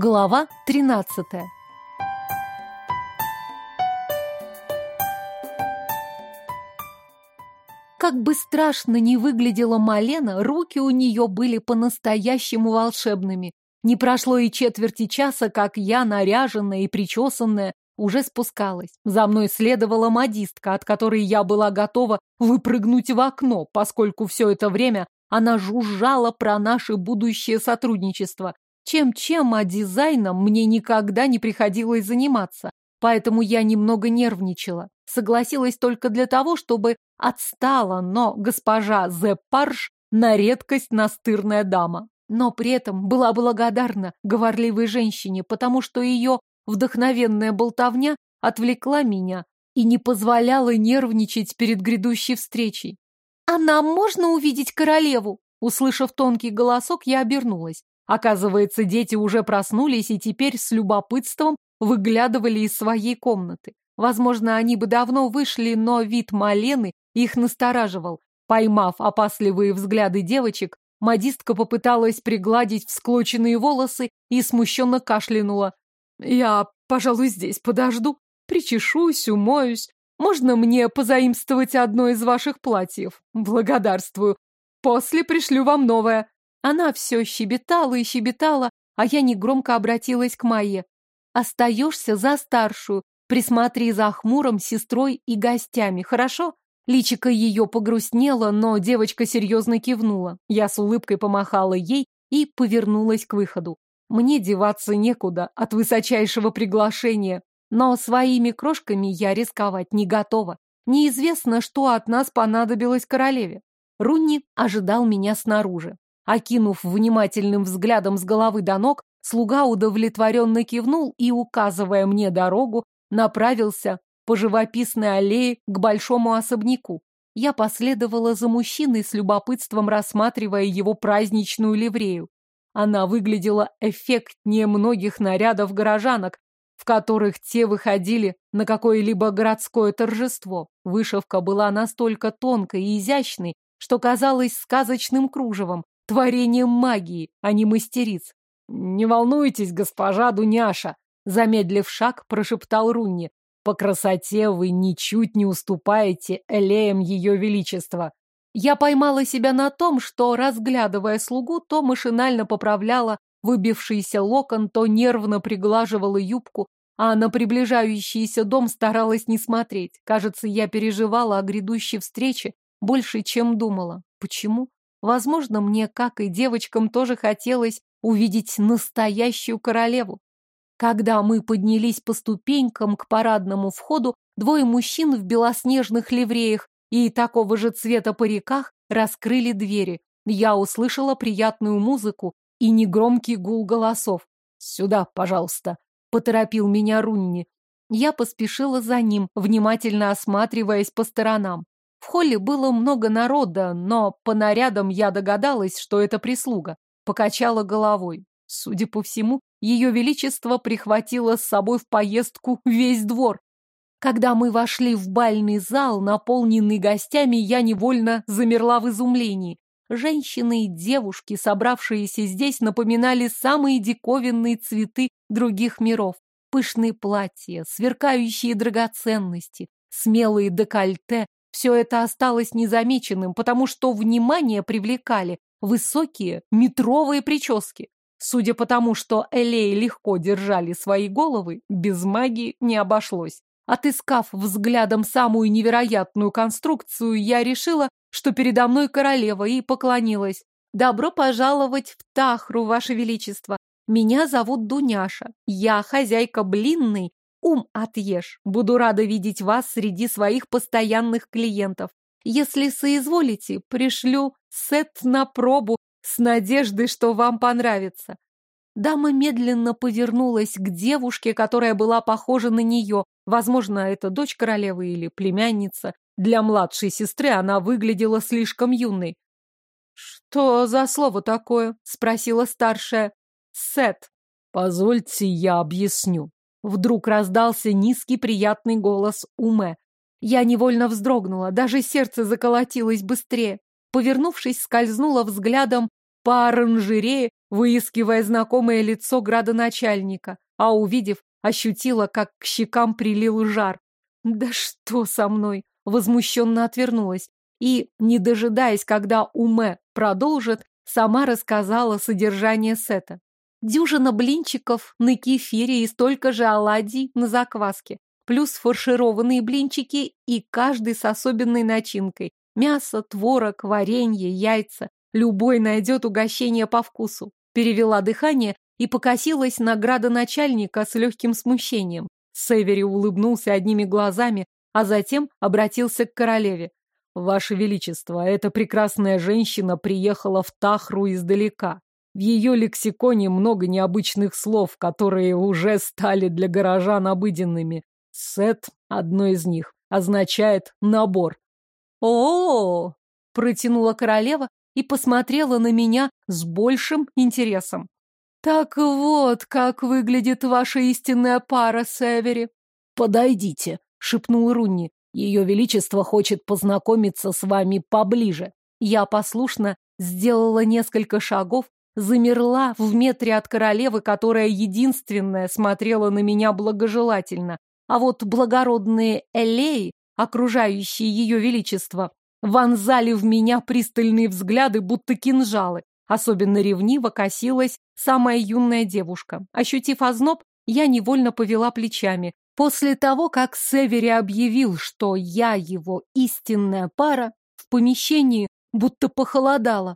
Глава 13 Как бы страшно ни выглядела Малена, руки у нее были по-настоящему волшебными. Не прошло и четверти часа, как я, наряженная и причесанная, уже спускалась. За мной следовала модистка, от которой я была готова выпрыгнуть в окно, поскольку все это время она жужжала про наше будущее сотрудничество. Чем-чем, а дизайном мне никогда не приходилось заниматься, поэтому я немного нервничала. Согласилась только для того, чтобы отстала, но госпожа Зепарш на редкость настырная дама. Но при этом была благодарна говорливой женщине, потому что ее вдохновенная болтовня отвлекла меня и не позволяла нервничать перед грядущей встречей. «А нам можно увидеть королеву?» Услышав тонкий голосок, я обернулась. Оказывается, дети уже проснулись и теперь с любопытством выглядывали из своей комнаты. Возможно, они бы давно вышли, но вид Малены их настораживал. Поймав опасливые взгляды девочек, модистка попыталась пригладить всклоченные волосы и смущенно кашлянула. «Я, пожалуй, здесь подожду. Причешусь, умоюсь. Можно мне позаимствовать одно из ваших платьев? Благодарствую. После пришлю вам новое. Она все щебетала и щебетала, а я негромко обратилась к Майе. «Остаешься за старшую. Присмотри за хмуром, сестрой и гостями, хорошо?» Личико ее погрустнело, но девочка серьезно кивнула. Я с улыбкой помахала ей и повернулась к выходу. Мне деваться некуда от высочайшего приглашения, но своими крошками я рисковать не готова. Неизвестно, что от нас понадобилось королеве. Рунни ожидал меня снаружи. Окинув внимательным взглядом с головы до ног, слуга удовлетворенно кивнул и, указывая мне дорогу, направился по живописной аллее к большому особняку. Я последовала за мужчиной с любопытством, рассматривая его праздничную ливрею. Она выглядела эффектнее многих нарядов горожанок, в которых те выходили на какое-либо городское торжество. Вышивка была настолько тонкой и изящной, что казалась сказочным кружевом, творением магии, а не мастериц. «Не волнуйтесь, госпожа Дуняша!» Замедлив шаг, прошептал Рунни. «По красоте вы ничуть не уступаете элеям ее величества». Я поймала себя на том, что, разглядывая слугу, то машинально поправляла выбившийся локон, то нервно приглаживала юбку, а на приближающийся дом старалась не смотреть. Кажется, я переживала о грядущей встрече больше, чем думала. Почему? Возможно, мне, как и девочкам, тоже хотелось увидеть настоящую королеву. Когда мы поднялись по ступенькам к парадному входу, двое мужчин в белоснежных ливреях и такого же цвета париках раскрыли двери. Я услышала приятную музыку и негромкий гул голосов. «Сюда, пожалуйста», — поторопил меня Рунни. Я поспешила за ним, внимательно осматриваясь по сторонам. В холле было много народа, но по нарядам я догадалась, что это прислуга. Покачала головой. Судя по всему, ее величество прихватило с собой в поездку весь двор. Когда мы вошли в бальный зал, наполненный гостями, я невольно замерла в изумлении. Женщины и девушки, собравшиеся здесь, напоминали самые диковинные цветы других миров. Пышные платья, сверкающие драгоценности, смелые декольте, все это осталось незамеченным, потому что внимание привлекали высокие метровые прически. Судя по тому, что Элеи легко держали свои головы, без магии не обошлось. Отыскав взглядом самую невероятную конструкцию, я решила, что передо мной королева, и поклонилась. «Добро пожаловать в Тахру, Ваше Величество! Меня зовут Дуняша. Я хозяйка блинной Ум отъешь. Буду рада видеть вас среди своих постоянных клиентов. Если соизволите, пришлю сет на пробу с надеждой, что вам понравится. Дама медленно повернулась к девушке, которая была похожа на нее. Возможно, это дочь королевы или племянница. Для младшей сестры она выглядела слишком юной. «Что за слово такое?» — спросила старшая. «Сет». «Позвольте, я объясню», Вдруг раздался низкий приятный голос Уме. Я невольно вздрогнула, даже сердце заколотилось быстрее. Повернувшись, скользнула взглядом по оранжерее выискивая знакомое лицо градоначальника, а увидев, ощутила, как к щекам прилил жар. Да что со мной? Возмущенно отвернулась и, не дожидаясь, когда Уме продолжит, сама рассказала содержание сета. Дюжина блинчиков на кефире и столько же оладий на закваске, плюс фаршированные блинчики и каждый с особенной начинкой. Мясо, творог, варенье, яйца. Любой найдет угощение по вкусу. Перевела дыхание и покосилась на градоначальника с легким смущением. Севери улыбнулся одними глазами, а затем обратился к королеве. «Ваше Величество, эта прекрасная женщина приехала в Тахру издалека. В ее лексиконе много необычных слов, которые уже стали для горожан обыденными. Сет — одно из них, означает «набор». «О-о-о!» — протянула королева и посмотрела на меня с большим интересом. «Так вот, как выглядит ваша истинная пара, Севери!» «Подойдите!» — шепнул Рунни. Ее Величество хочет познакомиться с вами поближе. Я послушно сделала несколько шагов, замерла в метре от королевы, которая единственная смотрела на меня благожелательно. А вот благородные элеи, окружающие ее величество, вонзали в меня пристальные взгляды, будто кинжалы. Особенно ревниво косилась самая юная девушка. Ощутив озноб, я невольно повела плечами, После того, как Севери объявил, что я его истинная пара, в помещении будто похолодало.